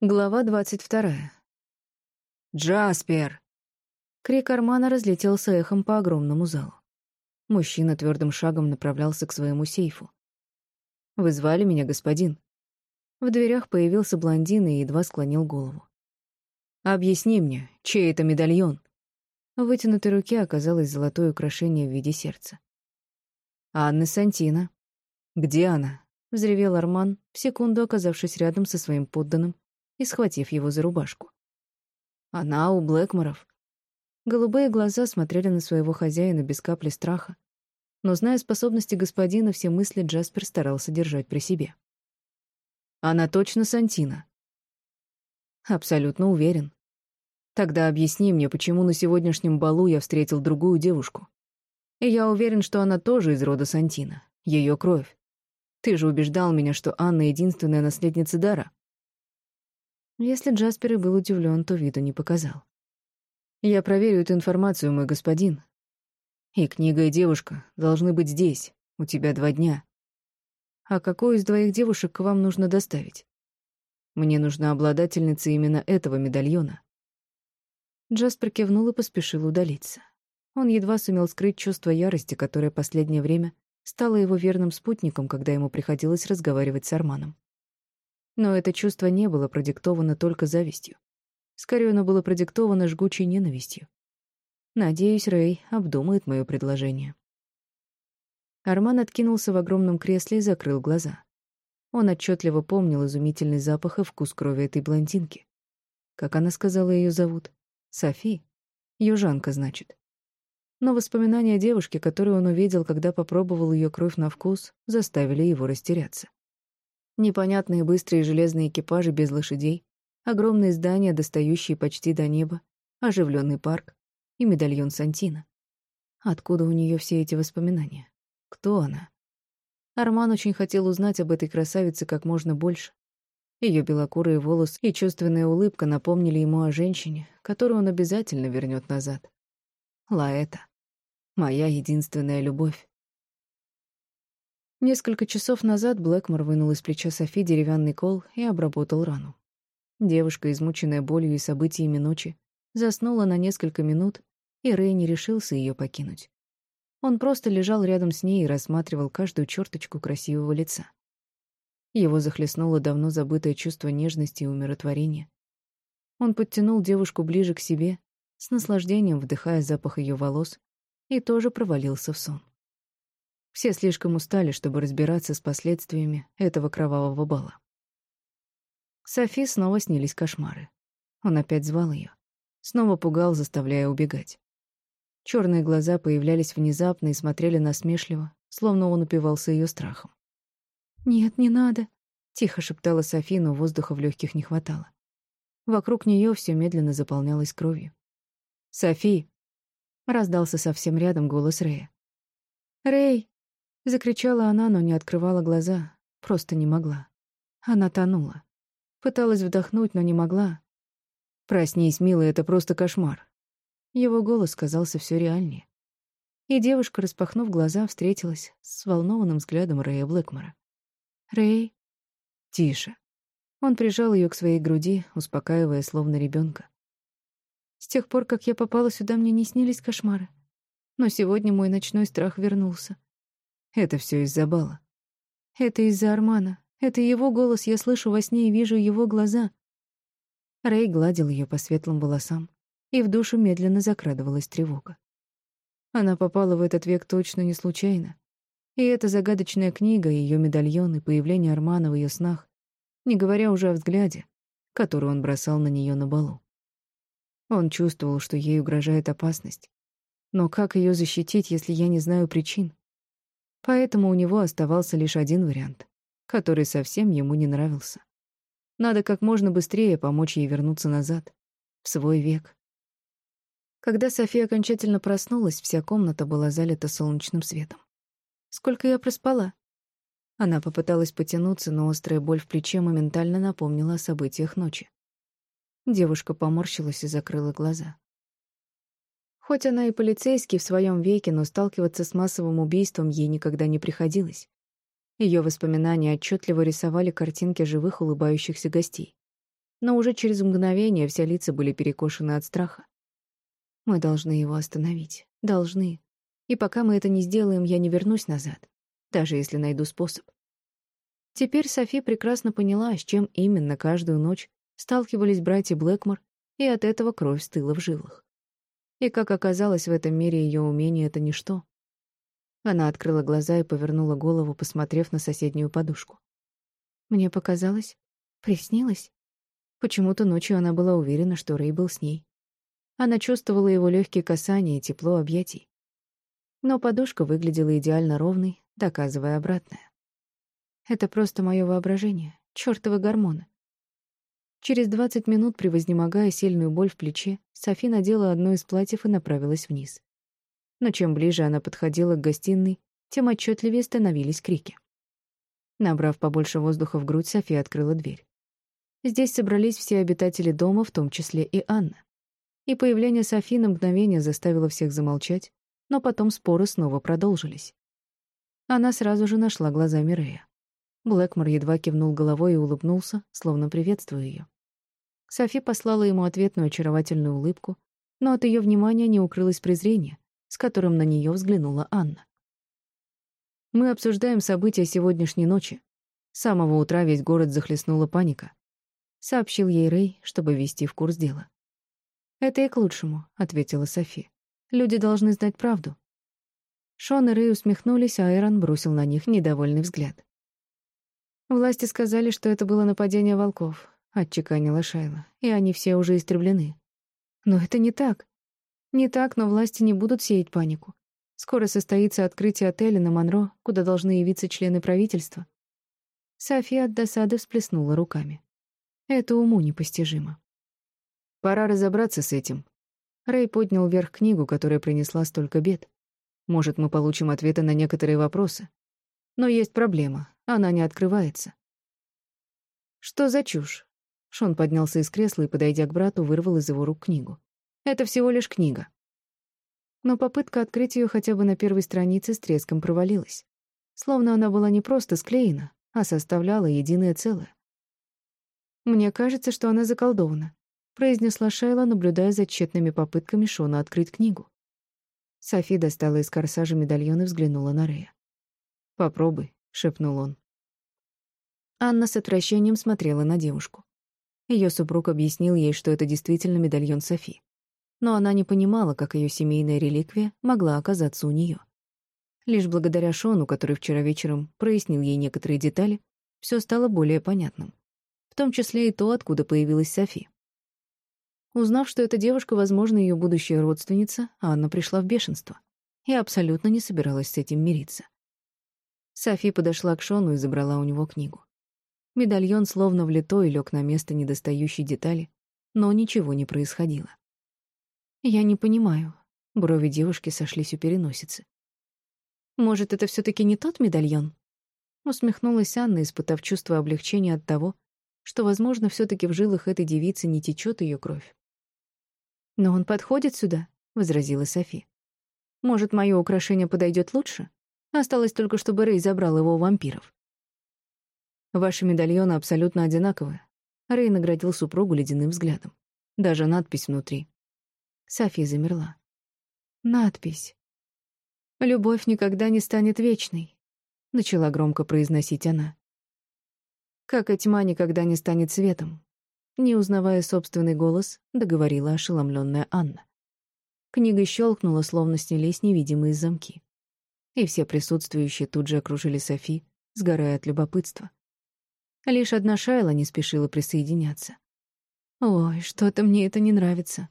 Глава двадцать вторая. «Джаспер!» Крик Армана разлетелся эхом по огромному залу. Мужчина твердым шагом направлялся к своему сейфу. «Вы звали меня, господин?» В дверях появился блондин и едва склонил голову. «Объясни мне, чей это медальон?» В вытянутой руке оказалось золотое украшение в виде сердца. «Анны Сантина». «Где она?» — взревел Арман, в секунду оказавшись рядом со своим подданным и схватив его за рубашку. Она у Блэкморов. Голубые глаза смотрели на своего хозяина без капли страха, но, зная способности господина, все мысли Джаспер старался держать при себе. Она точно Сантина. Абсолютно уверен. Тогда объясни мне, почему на сегодняшнем балу я встретил другую девушку. И я уверен, что она тоже из рода Сантина, ее кровь. Ты же убеждал меня, что Анна — единственная наследница дара. Если Джаспер и был удивлен, то виду не показал. «Я проверю эту информацию, мой господин. И книга, и девушка должны быть здесь. У тебя два дня. А какую из двоих девушек к вам нужно доставить? Мне нужна обладательница именно этого медальона». Джаспер кивнул и поспешил удалиться. Он едва сумел скрыть чувство ярости, которое последнее время стало его верным спутником, когда ему приходилось разговаривать с Арманом. Но это чувство не было продиктовано только завистью. Скорее, оно было продиктовано жгучей ненавистью. Надеюсь, Рэй обдумает мое предложение. Арман откинулся в огромном кресле и закрыл глаза. Он отчетливо помнил изумительный запах и вкус крови этой блондинки. Как она сказала, ее зовут? Софи. Южанка, значит. Но воспоминания девушки, которую он увидел, когда попробовал ее кровь на вкус, заставили его растеряться. Непонятные быстрые железные экипажи без лошадей, огромные здания, достающие почти до неба, оживленный парк и медальон Сантина. Откуда у нее все эти воспоминания? Кто она? Арман очень хотел узнать об этой красавице как можно больше. Ее белокурые волосы и чувственная улыбка напомнили ему о женщине, которую он обязательно вернет назад. Лаэта. Моя единственная любовь. Несколько часов назад Блэкмор вынул из плеча Софи деревянный кол и обработал рану. Девушка, измученная болью и событиями ночи, заснула на несколько минут, и Рэй не решился ее покинуть. Он просто лежал рядом с ней и рассматривал каждую черточку красивого лица. Его захлестнуло давно забытое чувство нежности и умиротворения. Он подтянул девушку ближе к себе, с наслаждением вдыхая запах ее волос, и тоже провалился в сон. Все слишком устали, чтобы разбираться с последствиями этого кровавого бала. Софи снова снились кошмары. Он опять звал ее. Снова пугал, заставляя убегать. Черные глаза появлялись внезапно и смотрели насмешливо, словно он упивался ее страхом. «Нет, не надо», — тихо шептала Софи, но воздуха в легких не хватало. Вокруг нее все медленно заполнялось кровью. «Софи!» — раздался совсем рядом голос Рэя. «Рэй!» Закричала она, но не открывала глаза, просто не могла. Она тонула. Пыталась вдохнуть, но не могла. «Проснись, милая, это просто кошмар». Его голос казался все реальнее. И девушка, распахнув глаза, встретилась с волнованным взглядом Рэя Блэкмора. «Рэй?» «Тише». Он прижал ее к своей груди, успокаивая, словно ребенка. «С тех пор, как я попала сюда, мне не снились кошмары. Но сегодня мой ночной страх вернулся. Это все из-за бала. Это из-за Армана. Это его голос я слышу во сне и вижу его глаза. Рэй гладил ее по светлым волосам, и в душу медленно закрадывалась тревога. Она попала в этот век точно не случайно. И эта загадочная книга, ее медальон и появление Армана в ее снах, не говоря уже о взгляде, который он бросал на нее на балу. Он чувствовал, что ей угрожает опасность. Но как ее защитить, если я не знаю причин? Поэтому у него оставался лишь один вариант, который совсем ему не нравился. Надо как можно быстрее помочь ей вернуться назад, в свой век. Когда София окончательно проснулась, вся комната была залита солнечным светом. «Сколько я проспала?» Она попыталась потянуться, но острая боль в плече моментально напомнила о событиях ночи. Девушка поморщилась и закрыла глаза. Хоть она и полицейский в своем веке, но сталкиваться с массовым убийством ей никогда не приходилось. Ее воспоминания отчетливо рисовали картинки живых улыбающихся гостей. но уже через мгновение все лица были перекошены от страха. Мы должны его остановить. Должны. И пока мы это не сделаем, я не вернусь назад, даже если найду способ. Теперь Софи прекрасно поняла, с чем именно каждую ночь сталкивались братья Блэкмор, и от этого кровь стыла в жилах. И, как оказалось, в этом мире ее умение — это ничто. Она открыла глаза и повернула голову, посмотрев на соседнюю подушку. Мне показалось, приснилось. Почему-то ночью она была уверена, что Рэй был с ней. Она чувствовала его легкие касания и тепло объятий. Но подушка выглядела идеально ровной, доказывая обратное. Это просто мое воображение, чёртовы гормоны. Через 20 минут, превознемогая сильную боль в плече, Софи надела одно из платьев и направилась вниз. Но чем ближе она подходила к гостиной, тем отчетливее становились крики. Набрав побольше воздуха в грудь, Софи открыла дверь. Здесь собрались все обитатели дома, в том числе и Анна. И появление Софи на мгновение заставило всех замолчать, но потом споры снова продолжились. Она сразу же нашла глаза Мирея. Блэкмор едва кивнул головой и улыбнулся, словно приветствуя ее. Софи послала ему ответную очаровательную улыбку, но от ее внимания не укрылось презрение, с которым на нее взглянула Анна. «Мы обсуждаем события сегодняшней ночи. С самого утра весь город захлестнула паника», — сообщил ей Рэй, чтобы ввести в курс дела. «Это и к лучшему», — ответила Софи. «Люди должны знать правду». Шон и Рэй усмехнулись, а Эрон бросил на них недовольный взгляд. «Власти сказали, что это было нападение волков», — отчеканила Шайла, «и они все уже истреблены». «Но это не так. Не так, но власти не будут сеять панику. Скоро состоится открытие отеля на Монро, куда должны явиться члены правительства». София от досады всплеснула руками. Это уму непостижимо. «Пора разобраться с этим». Рэй поднял вверх книгу, которая принесла столько бед. «Может, мы получим ответы на некоторые вопросы. Но есть проблема. Она не открывается. Что за чушь? Шон поднялся из кресла и, подойдя к брату, вырвал из его рук книгу. Это всего лишь книга. Но попытка открыть ее хотя бы на первой странице с треском провалилась. Словно она была не просто склеена, а составляла единое целое. «Мне кажется, что она заколдована», — произнесла Шайла, наблюдая за тщетными попытками Шона открыть книгу. Софи достала из корсажа медальон и взглянула на Рея. «Попробуй», — шепнул он. Анна с отвращением смотрела на девушку. Ее супруг объяснил ей, что это действительно медальон Софи. Но она не понимала, как ее семейная реликвия могла оказаться у нее. Лишь благодаря Шону, который вчера вечером прояснил ей некоторые детали, все стало более понятным. В том числе и то, откуда появилась Софи. Узнав, что эта девушка, возможно, ее будущая родственница, Анна пришла в бешенство и абсолютно не собиралась с этим мириться. Софи подошла к Шону и забрала у него книгу. Медальон словно влитой лег на место недостающей детали, но ничего не происходило. «Я не понимаю». Брови девушки сошлись у переносицы. «Может, это все таки не тот медальон?» Усмехнулась Анна, испытав чувство облегчения от того, что, возможно, все таки в жилах этой девицы не течет ее кровь. «Но он подходит сюда», — возразила Софи. «Может, мое украшение подойдет лучше?» Осталось только, чтобы Рэй забрал его у вампиров. Ваши медальоны абсолютно одинаковые. Рэй наградил супругу ледяным взглядом. Даже надпись внутри. София замерла. Надпись. «Любовь никогда не станет вечной», — начала громко произносить она. «Как и тьма никогда не станет светом», — не узнавая собственный голос, договорила ошеломленная Анна. Книга щелкнула, словно снялись невидимые замки и все присутствующие тут же окружили Софи, сгорая от любопытства. Лишь одна Шайла не спешила присоединяться. «Ой, что-то мне это не нравится»,